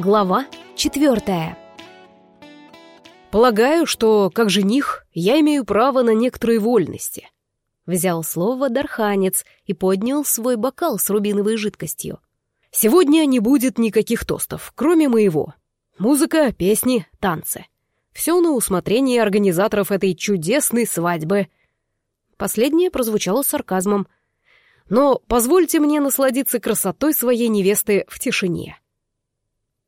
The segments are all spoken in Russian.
Глава четвертая. «Полагаю, что, как жених, я имею право на некоторые вольности», — взял слово Дарханец и поднял свой бокал с рубиновой жидкостью. «Сегодня не будет никаких тостов, кроме моего. Музыка, песни, танцы. Все на усмотрение организаторов этой чудесной свадьбы». Последнее прозвучало сарказмом. «Но позвольте мне насладиться красотой своей невесты в тишине».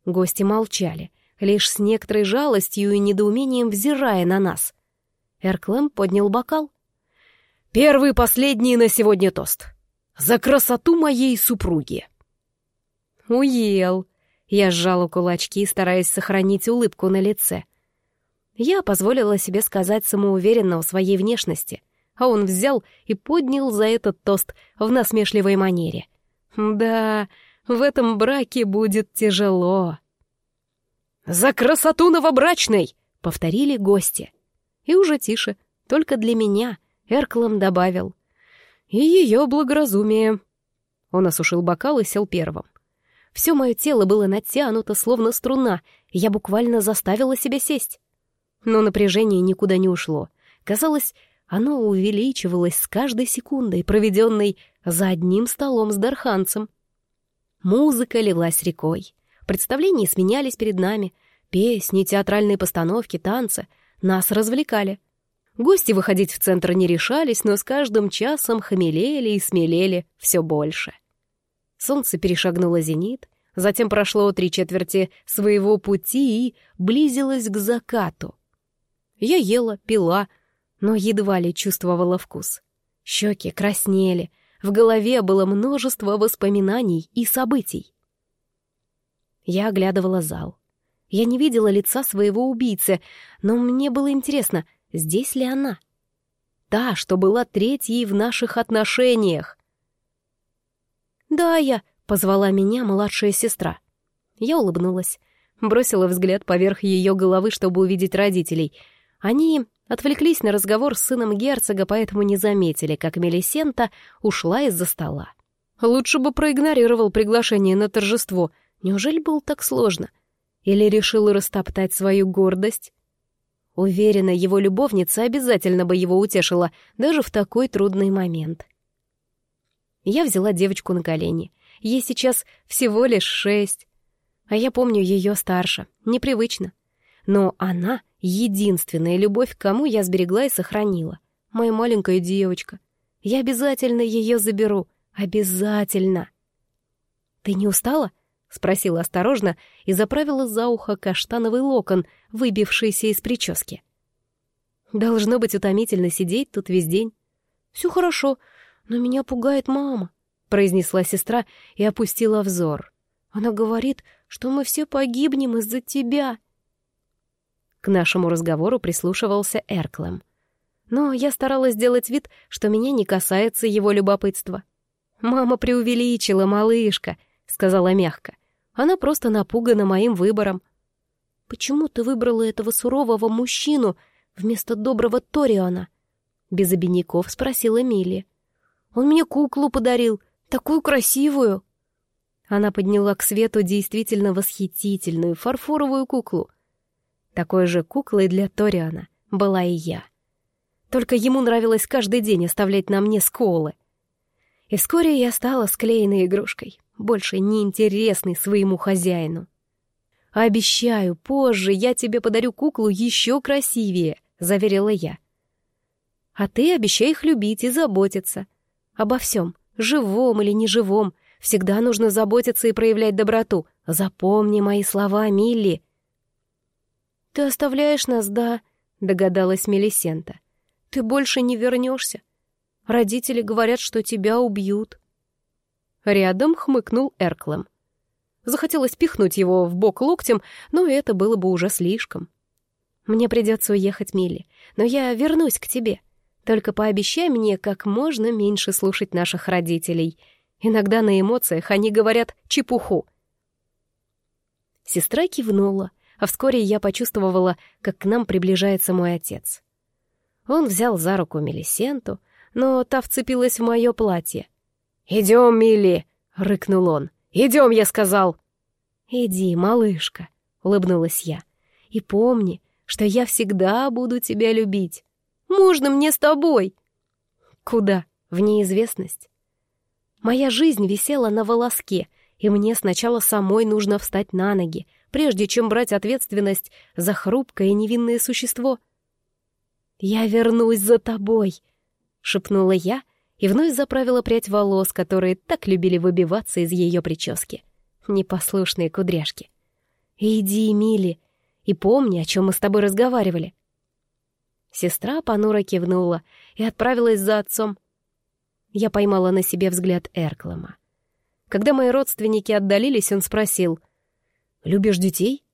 Гости молчали, лишь с некоторой жалостью и недоумением взирая на нас. Эрклэм поднял бокал. «Первый последний на сегодня тост. За красоту моей супруги!» «Уел!» Я сжала кулачки, стараясь сохранить улыбку на лице. Я позволила себе сказать самоуверенно о своей внешности, а он взял и поднял за этот тост в насмешливой манере. «Да, в этом браке будет тяжело. «За красоту новобрачной!» — повторили гости. И уже тише, только для меня, Эрклом добавил. «И ее благоразумие». Он осушил бокал и сел первым. Все мое тело было натянуто, словно струна, и я буквально заставила себя сесть. Но напряжение никуда не ушло. Казалось, оно увеличивалось с каждой секундой, проведенной за одним столом с дарханцем. Музыка лилась рекой. Представления сменялись перед нами. Песни, театральные постановки, танцы. Нас развлекали. Гости выходить в центр не решались, но с каждым часом хмелели и смелели все больше. Солнце перешагнуло зенит, затем прошло три четверти своего пути и близилось к закату. Я ела, пила, но едва ли чувствовала вкус. Щеки краснели — в голове было множество воспоминаний и событий. Я оглядывала зал. Я не видела лица своего убийцы, но мне было интересно, здесь ли она? Та, что была третьей в наших отношениях. «Да, я», — позвала меня младшая сестра. Я улыбнулась, бросила взгляд поверх ее головы, чтобы увидеть родителей. Они Отвлеклись на разговор с сыном герцога, поэтому не заметили, как Мелисента ушла из-за стола. Лучше бы проигнорировал приглашение на торжество. Неужели было так сложно? Или решил растоптать свою гордость? Уверена, его любовница обязательно бы его утешила, даже в такой трудный момент. Я взяла девочку на колени. Ей сейчас всего лишь шесть. А я помню ее старше. Непривычно. Но она Единственная любовь, кому я сберегла и сохранила. Моя маленькая девочка. Я обязательно ее заберу. Обязательно. «Ты не устала?» — спросила осторожно и заправила за ухо каштановый локон, выбившийся из прически. «Должно быть утомительно сидеть тут весь день». «Все хорошо, но меня пугает мама», — произнесла сестра и опустила взор. «Она говорит, что мы все погибнем из-за тебя». К нашему разговору прислушивался Эрклем. Но я старалась сделать вид, что меня не касается его любопытства. «Мама преувеличила, малышка», — сказала мягко. «Она просто напугана моим выбором». «Почему ты выбрала этого сурового мужчину вместо доброго Ториона?» Без обиняков спросила Милли. «Он мне куклу подарил, такую красивую». Она подняла к свету действительно восхитительную фарфоровую куклу — такой же куклой для Ториана была и я. Только ему нравилось каждый день оставлять на мне сколы. И вскоре я стала склеенной игрушкой, больше неинтересной своему хозяину. «Обещаю, позже я тебе подарю куклу еще красивее», — заверила я. «А ты обещай их любить и заботиться. Обо всем, живом или неживом, всегда нужно заботиться и проявлять доброту. Запомни мои слова, Милли», «Ты оставляешь нас, да?» — догадалась Мелисента. «Ты больше не вернешься. Родители говорят, что тебя убьют». Рядом хмыкнул Эрклем. Захотелось пихнуть его в бок локтем, но это было бы уже слишком. «Мне придется уехать, Милли, но я вернусь к тебе. Только пообещай мне как можно меньше слушать наших родителей. Иногда на эмоциях они говорят чепуху». Сестра кивнула — а вскоре я почувствовала, как к нам приближается мой отец. Он взял за руку Мелисенту, но та вцепилась в мое платье. «Идем, Милли!» — рыкнул он. «Идем, я сказал!» «Иди, малышка», — улыбнулась я. «И помни, что я всегда буду тебя любить. Можно мне с тобой?» «Куда? В неизвестность?» Моя жизнь висела на волоске, и мне сначала самой нужно встать на ноги, прежде чем брать ответственность за хрупкое невинное существо. «Я вернусь за тобой», — шепнула я и вновь заправила прядь волос, которые так любили выбиваться из ее прически. Непослушные кудряшки. «Иди, Мили, и помни, о чем мы с тобой разговаривали». Сестра понуро кивнула и отправилась за отцом. Я поймала на себе взгляд Эрклама. Когда мои родственники отдалились, он спросил, «Любишь детей?»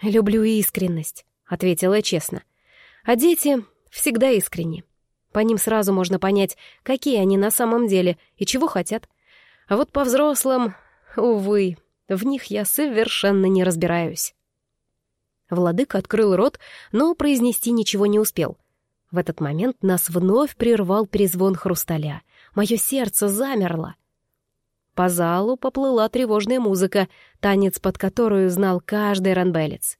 «Люблю искренность», — ответила честно. «А дети всегда искренни. По ним сразу можно понять, какие они на самом деле и чего хотят. А вот по взрослым, увы, в них я совершенно не разбираюсь». Владыка открыл рот, но произнести ничего не успел. В этот момент нас вновь прервал перезвон хрусталя. Мое сердце замерло. По залу поплыла тревожная музыка, танец под которую знал каждый ранбелец.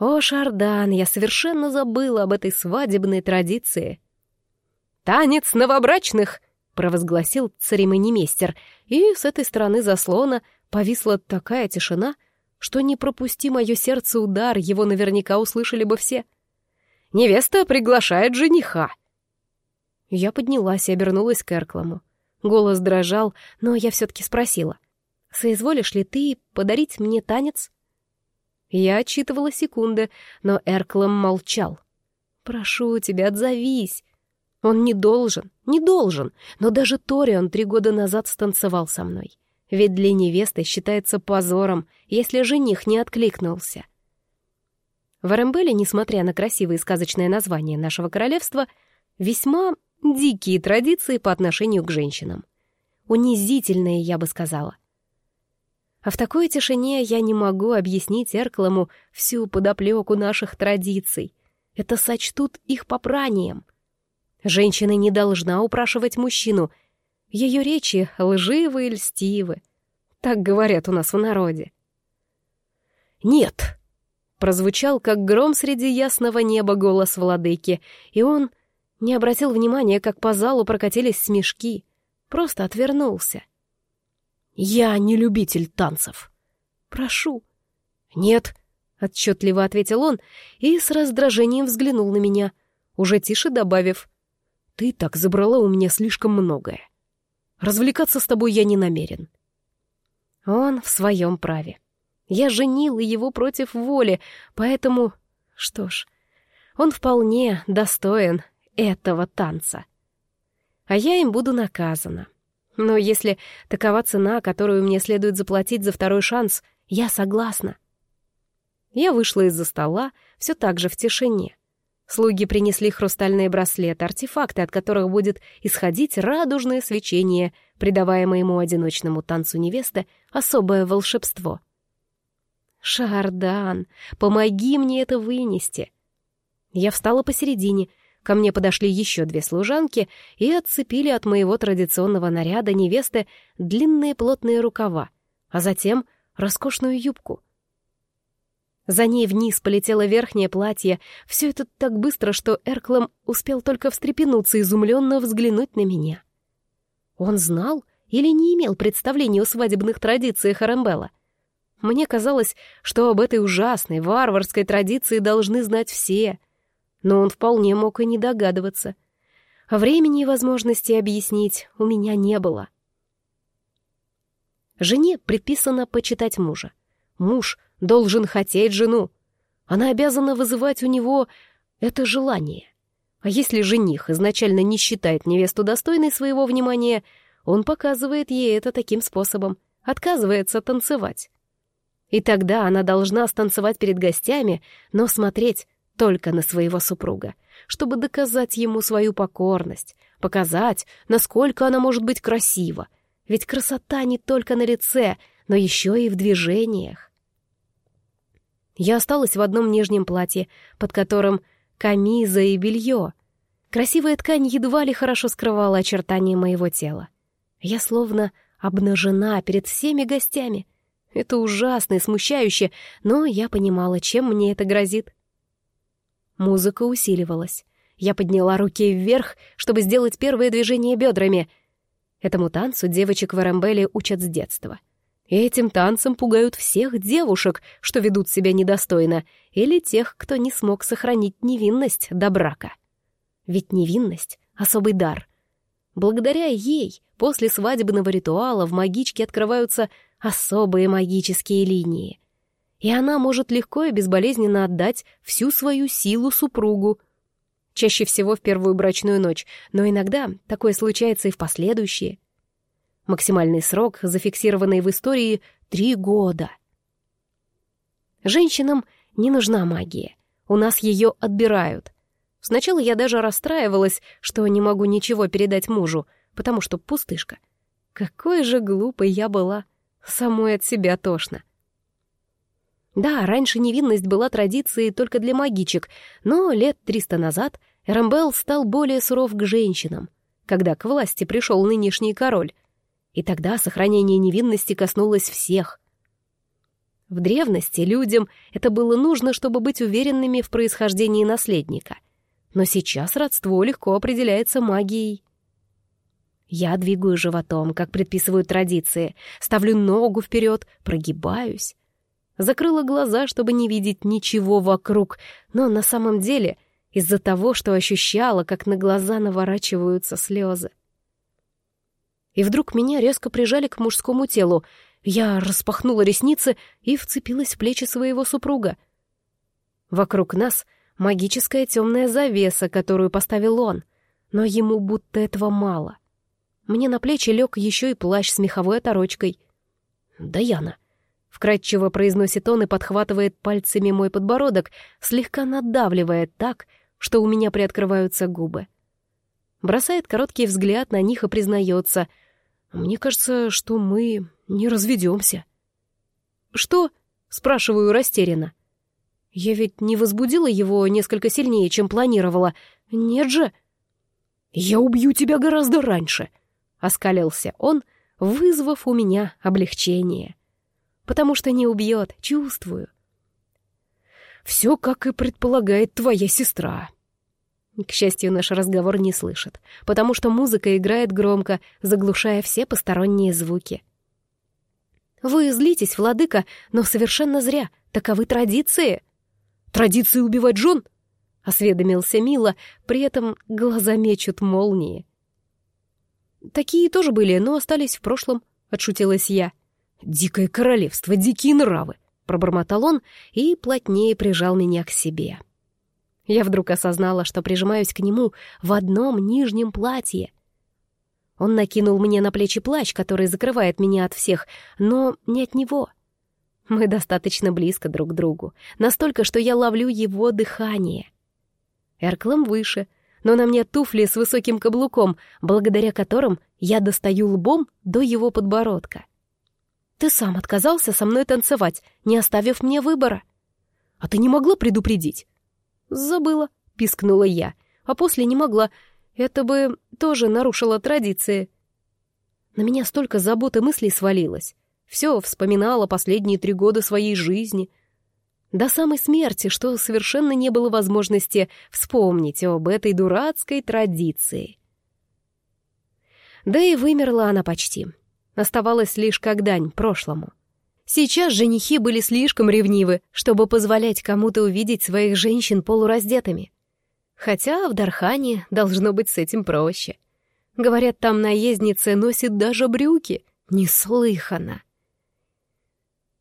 О, Шардан, я совершенно забыла об этой свадебной традиции. «Танец новобрачных!» — провозгласил церемонимейстер, и с этой стороны заслона повисла такая тишина — что не пропусти мое сердце удар, его наверняка услышали бы все. «Невеста приглашает жениха!» Я поднялась и обернулась к Эркламу. Голос дрожал, но я все-таки спросила. «Соизволишь ли ты подарить мне танец?» Я отчитывала секунды, но Эрклам молчал. «Прошу тебя, отзовись!» Он не должен, не должен, но даже Торион три года назад станцевал со мной ведь для невесты считается позором, если жених не откликнулся. В Арамбеле, несмотря на красивое сказочное название нашего королевства, весьма дикие традиции по отношению к женщинам. Унизительные, я бы сказала. А в такой тишине я не могу объяснить Эркламу всю подоплеку наших традиций. Это сочтут их попранием. Женщина не должна упрашивать мужчину — ее речи лживы и льстивы. Так говорят у нас в народе. «Нет!» — прозвучал, как гром среди ясного неба голос владыки, и он не обратил внимания, как по залу прокатились смешки, просто отвернулся. «Я не любитель танцев. Прошу». «Нет», — отчетливо ответил он и с раздражением взглянул на меня, уже тише добавив, «Ты так забрала у меня слишком многое. Развлекаться с тобой я не намерен». Он в своем праве. Я женила его против воли, поэтому... Что ж, он вполне достоин этого танца. А я им буду наказана. Но если такова цена, которую мне следует заплатить за второй шанс, я согласна. Я вышла из-за стола, все так же в тишине. Слуги принесли хрустальные браслеты, артефакты, от которых будет исходить радужное свечение, придавая моему одиночному танцу невесты особое волшебство. «Шардан, помоги мне это вынести!» Я встала посередине, ко мне подошли еще две служанки и отцепили от моего традиционного наряда невесты длинные плотные рукава, а затем роскошную юбку — за ней вниз полетело верхнее платье. Все это так быстро, что Эрклом успел только встрепенуться, изумленно взглянуть на меня. Он знал или не имел представления о свадебных традициях Арамбелла? Мне казалось, что об этой ужасной, варварской традиции должны знать все. Но он вполне мог и не догадываться. Времени и возможности объяснить у меня не было. Жене предписано почитать мужа. Муж — должен хотеть жену. Она обязана вызывать у него это желание. А если жених изначально не считает невесту достойной своего внимания, он показывает ей это таким способом, отказывается танцевать. И тогда она должна станцевать перед гостями, но смотреть только на своего супруга, чтобы доказать ему свою покорность, показать, насколько она может быть красива. Ведь красота не только на лице, но еще и в движениях. Я осталась в одном нижнем платье, под которым камиза и белье. Красивая ткань едва ли хорошо скрывала очертания моего тела. Я словно обнажена перед всеми гостями. Это ужасно и смущающе, но я понимала, чем мне это грозит. Музыка усиливалась. Я подняла руки вверх, чтобы сделать первое движение бедрами. Этому танцу девочек в Эрамбеле учат с детства. Этим танцем пугают всех девушек, что ведут себя недостойно, или тех, кто не смог сохранить невинность до брака. Ведь невинность — особый дар. Благодаря ей после свадебного ритуала в магичке открываются особые магические линии. И она может легко и безболезненно отдать всю свою силу супругу. Чаще всего в первую брачную ночь, но иногда такое случается и в последующие. Максимальный срок, зафиксированный в истории, — три года. Женщинам не нужна магия. У нас ее отбирают. Сначала я даже расстраивалась, что не могу ничего передать мужу, потому что пустышка. Какой же глупой я была. Самой от себя тошно. Да, раньше невинность была традицией только для магичек, но лет триста назад Эрамбел стал более суров к женщинам, когда к власти пришел нынешний король. И тогда сохранение невинности коснулось всех. В древности людям это было нужно, чтобы быть уверенными в происхождении наследника. Но сейчас родство легко определяется магией. Я двигаю животом, как предписывают традиции, ставлю ногу вперед, прогибаюсь. Закрыла глаза, чтобы не видеть ничего вокруг, но на самом деле из-за того, что ощущала, как на глаза наворачиваются слезы. И вдруг меня резко прижали к мужскому телу. Я распахнула ресницы и вцепилась в плечи своего супруга. Вокруг нас магическая темная завеса, которую поставил он, но ему будто этого мало. Мне на плечи лег еще и плащ с меховой оторочкой. «Даяна», — вкратчиво произносит он и подхватывает пальцами мой подбородок, слегка надавливая так, что у меня приоткрываются губы. Бросает короткий взгляд на них и признается. «Мне кажется, что мы не разведемся». «Что?» — спрашиваю растерянно. «Я ведь не возбудила его несколько сильнее, чем планировала. Нет же?» «Я убью тебя гораздо раньше», — оскалился он, вызвав у меня облегчение. «Потому что не убьет, чувствую». «Все, как и предполагает твоя сестра». К счастью, наш разговор не слышит, потому что музыка играет громко, заглушая все посторонние звуки. «Вы злитесь, владыка, но совершенно зря. Таковы традиции». «Традиции убивать жен?» — осведомился Мила, при этом глаза мечут молнии. «Такие тоже были, но остались в прошлом», — отшутилась я. «Дикое королевство, дикие нравы», — пробормотал он и плотнее прижал меня к себе. Я вдруг осознала, что прижимаюсь к нему в одном нижнем платье. Он накинул мне на плечи плащ, который закрывает меня от всех, но не от него. Мы достаточно близко друг к другу, настолько, что я ловлю его дыхание. Эрклом выше — но на мне туфли с высоким каблуком, благодаря которым я достаю лбом до его подбородка. Ты сам отказался со мной танцевать, не оставив мне выбора. А ты не могла предупредить? Забыла, пискнула я, а после не могла. Это бы тоже нарушило традиции. На меня столько забот и мыслей свалилось. Все вспоминала последние три года своей жизни — до самой смерти, что совершенно не было возможности вспомнить об этой дурацкой традиции. Да и вымерла она почти. Оставалась лишь как дань прошлому. Сейчас женихи были слишком ревнивы, чтобы позволять кому-то увидеть своих женщин полураздетыми. Хотя в Дархане должно быть с этим проще. Говорят, там наездница носит даже брюки. Неслыханно.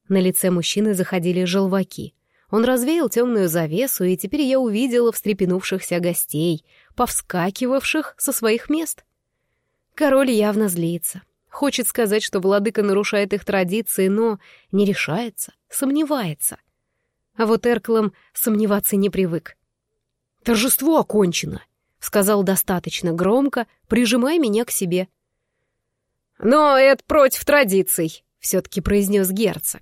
На лице мужчины заходили желваки — он развеял темную завесу, и теперь я увидела встрепенувшихся гостей, повскакивавших со своих мест. Король явно злится. Хочет сказать, что владыка нарушает их традиции, но не решается, сомневается. А вот Эрклом сомневаться не привык. «Торжество окончено», — сказал достаточно громко, прижимая меня к себе. «Но это против традиций», — все-таки произнес герцог.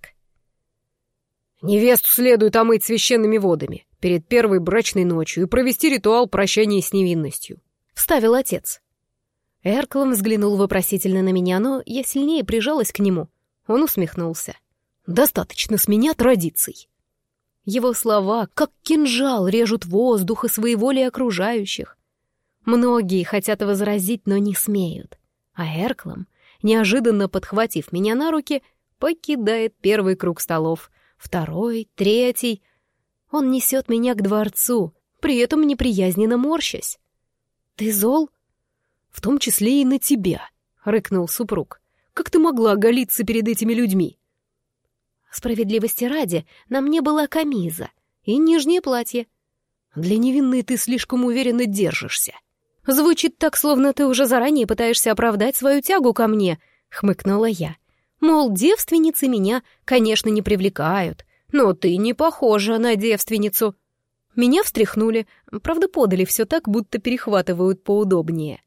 Невесту следует омыть священными водами перед первой брачной ночью и провести ритуал прощания с невинностью», — вставил отец. Эрклом взглянул вопросительно на меня, но я сильнее прижалась к нему. Он усмехнулся. Достаточно с меня традиций. Его слова, как кинжал, режут воздух и своеволие окружающих. Многие хотят возразить, но не смеют. А Эрклом, неожиданно подхватив меня на руки, покидает первый круг столов, второй, третий. Он несет меня к дворцу, при этом неприязненно морщась. «Ты зол?» «В том числе и на тебя», — рыкнул супруг. «Как ты могла оголиться перед этими людьми?» Справедливости ради, на мне была камиза и нижнее платье. Для невинной ты слишком уверенно держишься. Звучит так, словно ты уже заранее пытаешься оправдать свою тягу ко мне, хмыкнула я. Мол, девственницы меня, конечно, не привлекают, но ты не похожа на девственницу. Меня встряхнули, правда, подали все так, будто перехватывают поудобнее.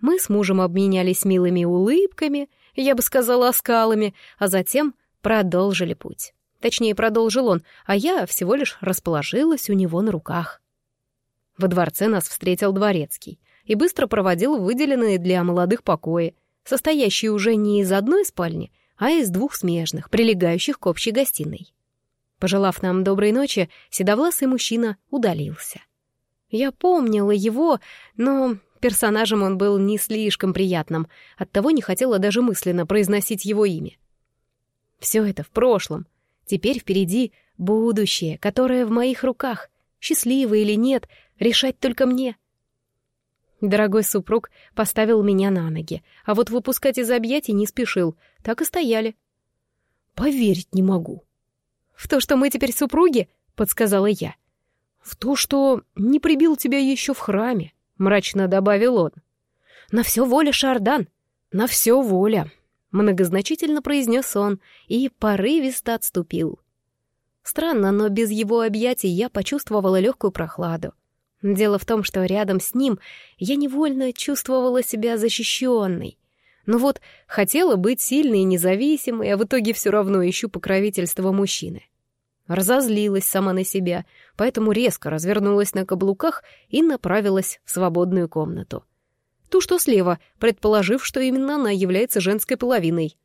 Мы с мужем обменялись милыми улыбками, я бы сказала, оскалами, а затем продолжили путь. Точнее, продолжил он, а я всего лишь расположилась у него на руках. Во дворце нас встретил дворецкий и быстро проводил выделенные для молодых покои, состоящие уже не из одной спальни, а из двух смежных, прилегающих к общей гостиной. Пожелав нам доброй ночи, седовласый мужчина удалился. Я помнила его, но персонажем он был не слишком приятным, оттого не хотела даже мысленно произносить его имя. Все это в прошлом. Теперь впереди будущее, которое в моих руках. Счастливо или нет, решать только мне. Дорогой супруг поставил меня на ноги, а вот выпускать из объятий не спешил. Так и стояли. «Поверить не могу». «В то, что мы теперь супруги?» — подсказала я. «В то, что не прибил тебя еще в храме», — мрачно добавил он. «На все воля, Шардан, на все воля», Многозначительно произнес он и порывисто отступил. Странно, но без его объятий я почувствовала легкую прохладу. Дело в том, что рядом с ним я невольно чувствовала себя защищенной. Но вот хотела быть сильной и независимой, а в итоге все равно ищу покровительство мужчины. Разозлилась сама на себя, поэтому резко развернулась на каблуках и направилась в свободную комнату ту, что слева, предположив, что именно она является женской половиной.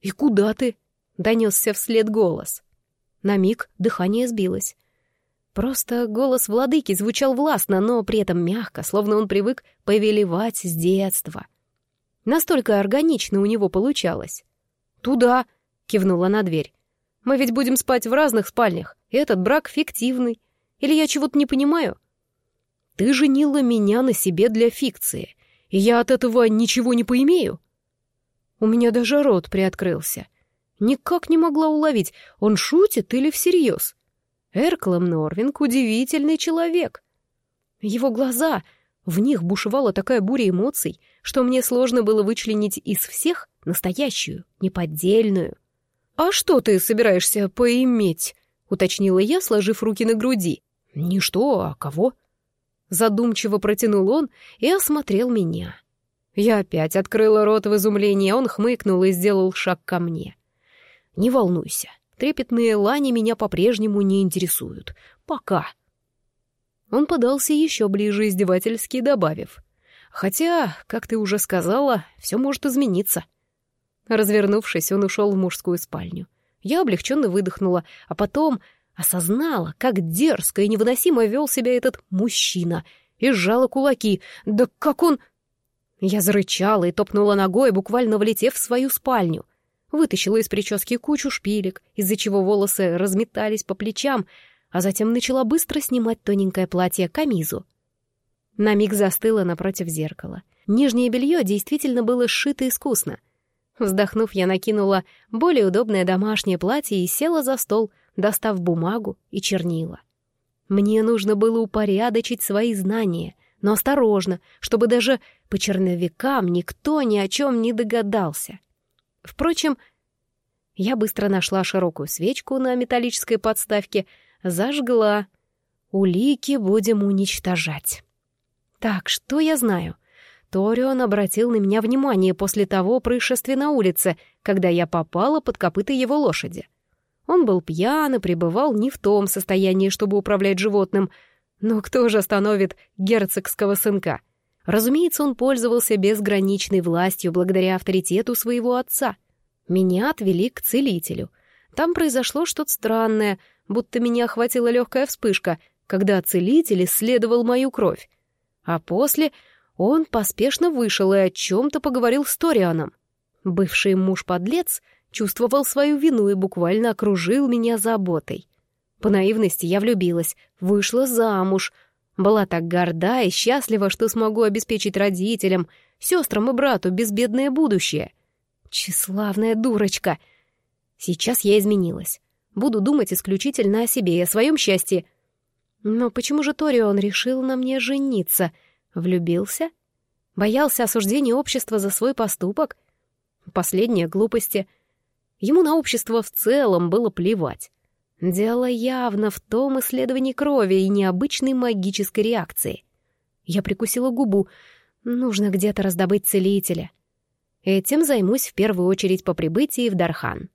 «И куда ты?» — донесся вслед голос. На миг дыхание сбилось. Просто голос владыки звучал властно, но при этом мягко, словно он привык повелевать с детства. Настолько органично у него получалось. «Туда!» — кивнула на дверь. «Мы ведь будем спать в разных спальнях, и этот брак фиктивный. Или я чего-то не понимаю?» «Ты женила меня на себе для фикции и я от этого ничего не поимею? У меня даже рот приоткрылся. Никак не могла уловить, он шутит или всерьез. Эрклам Норвинг — удивительный человек. Его глаза, в них бушевала такая буря эмоций, что мне сложно было вычленить из всех настоящую, неподдельную. «А что ты собираешься поиметь?» — уточнила я, сложив руки на груди. «Не что, а кого?» Задумчиво протянул он и осмотрел меня. Я опять открыла рот в изумлении, а он хмыкнул и сделал шаг ко мне. «Не волнуйся, трепетные лани меня по-прежнему не интересуют. Пока». Он подался еще ближе, издевательски добавив. «Хотя, как ты уже сказала, все может измениться». Развернувшись, он ушел в мужскую спальню. Я облегченно выдохнула, а потом Осознала, как дерзко и невыносимо вел себя этот мужчина, и сжала кулаки. Да как он... Я зарычала и топнула ногой, буквально влетев в свою спальню. Вытащила из прически кучу шпилек, из-за чего волосы разметались по плечам, а затем начала быстро снимать тоненькое платье камизу. На миг застыла напротив зеркала. Нижнее белье действительно было сшито искусно. Вздохнув, я накинула более удобное домашнее платье и села за стол, достав бумагу и чернила. Мне нужно было упорядочить свои знания, но осторожно, чтобы даже по черновикам никто ни о чем не догадался. Впрочем, я быстро нашла широкую свечку на металлической подставке, зажгла. Улики будем уничтожать. Так, что я знаю? Торион обратил на меня внимание после того происшествия на улице, когда я попала под копыта его лошади. Он был пьян и пребывал не в том состоянии, чтобы управлять животным. Но кто же остановит герцогского сынка? Разумеется, он пользовался безграничной властью благодаря авторитету своего отца. Меня отвели к целителю. Там произошло что-то странное, будто меня охватила легкая вспышка, когда целитель исследовал мою кровь. А после он поспешно вышел и о чем-то поговорил с Торианом. Бывший муж-подлец чувствовал свою вину и буквально окружил меня заботой. По наивности я влюбилась, вышла замуж, была так горда и счастлива, что смогу обеспечить родителям, сестрам и брату безбедное будущее. Тщеславная дурочка. Сейчас я изменилась. Буду думать исключительно о себе и о своем счастье. Но почему же Торион решил на мне жениться? Влюбился? Боялся осуждения общества за свой поступок? Последние глупости. Ему на общество в целом было плевать. Дело явно в том исследовании крови и необычной магической реакции. Я прикусила губу. Нужно где-то раздобыть целителя. Этим займусь в первую очередь по прибытии в Дархан.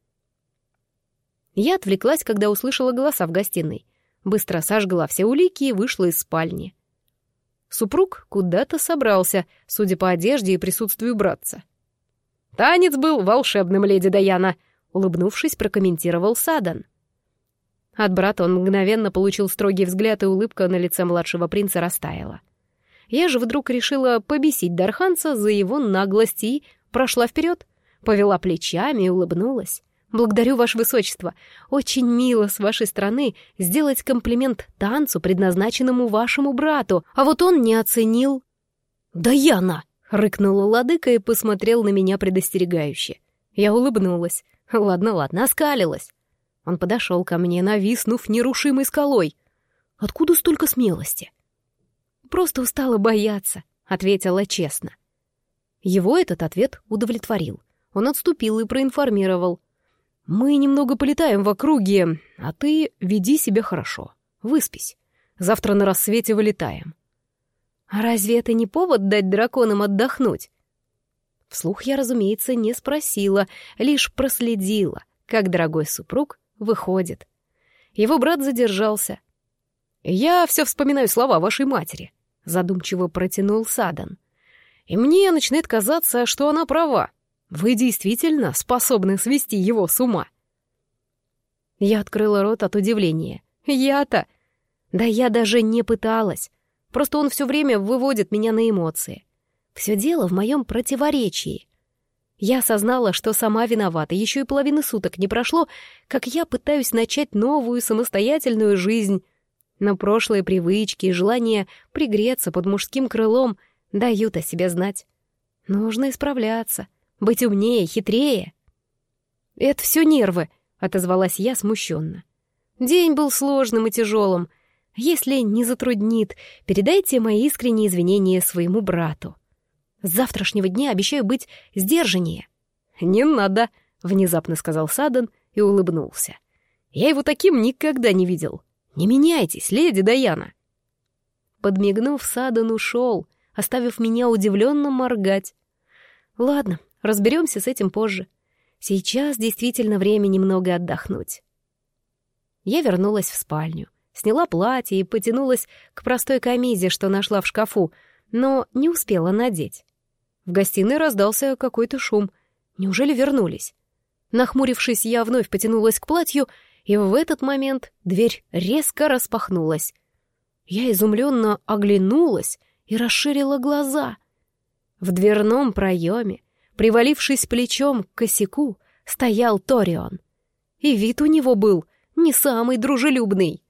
Я отвлеклась, когда услышала голоса в гостиной. Быстро сожгла все улики и вышла из спальни. Супруг куда-то собрался, судя по одежде и присутствию братца. «Танец был волшебным, леди Даяна», — улыбнувшись, прокомментировал Садан. От брата он мгновенно получил строгий взгляд, и улыбка на лице младшего принца растаяла. Я же вдруг решила побесить Дарханца за его наглость и прошла вперед, повела плечами и улыбнулась. «Благодарю, Ваше Высочество. Очень мило с вашей стороны сделать комплимент танцу, предназначенному вашему брату, а вот он не оценил». «Даяна!» — рыкнула ладыка и посмотрел на меня предостерегающе. Я улыбнулась. «Ладно, ладно, оскалилась». Он подошел ко мне, нависнув нерушимой скалой. «Откуда столько смелости?» «Просто устала бояться», — ответила честно. Его этот ответ удовлетворил. Он отступил и проинформировал. «Мы немного полетаем в округе, а ты веди себя хорошо. Выспись. Завтра на рассвете вылетаем». «А разве это не повод дать драконам отдохнуть?» Вслух я, разумеется, не спросила, лишь проследила, как дорогой супруг выходит. Его брат задержался. «Я все вспоминаю слова вашей матери», — задумчиво протянул Садан. «И мне начинает казаться, что она права. Вы действительно способны свести его с ума». Я открыла рот от удивления. «Я-то...» Да я даже не пыталась. Просто он все время выводит меня на эмоции. Все дело в моем противоречии. Я осознала, что сама виновата, еще и половины суток не прошло, как я пытаюсь начать новую самостоятельную жизнь. Но прошлые привычки и желание пригреться под мужским крылом дают о себе знать. Нужно исправляться, быть умнее, хитрее. «Это все нервы», — отозвалась я смущенно. День был сложным и тяжелым. Если не затруднит, передайте мои искренние извинения своему брату. С завтрашнего дня обещаю быть сдержаннее». «Не надо», — внезапно сказал Садан и улыбнулся. «Я его таким никогда не видел. Не меняйтесь, леди Даяна». Подмигнув, Садан ушел, оставив меня удивленно моргать. «Ладно, разберемся с этим позже. Сейчас действительно время немного отдохнуть». Я вернулась в спальню, сняла платье и потянулась к простой камизе, что нашла в шкафу, но не успела надеть. В гостиной раздался какой-то шум. Неужели вернулись? Нахмурившись, я вновь потянулась к платью, и в этот момент дверь резко распахнулась. Я изумленно оглянулась и расширила глаза. В дверном проеме, привалившись плечом к косяку, стоял Торион. И вид у него был не самый дружелюбный.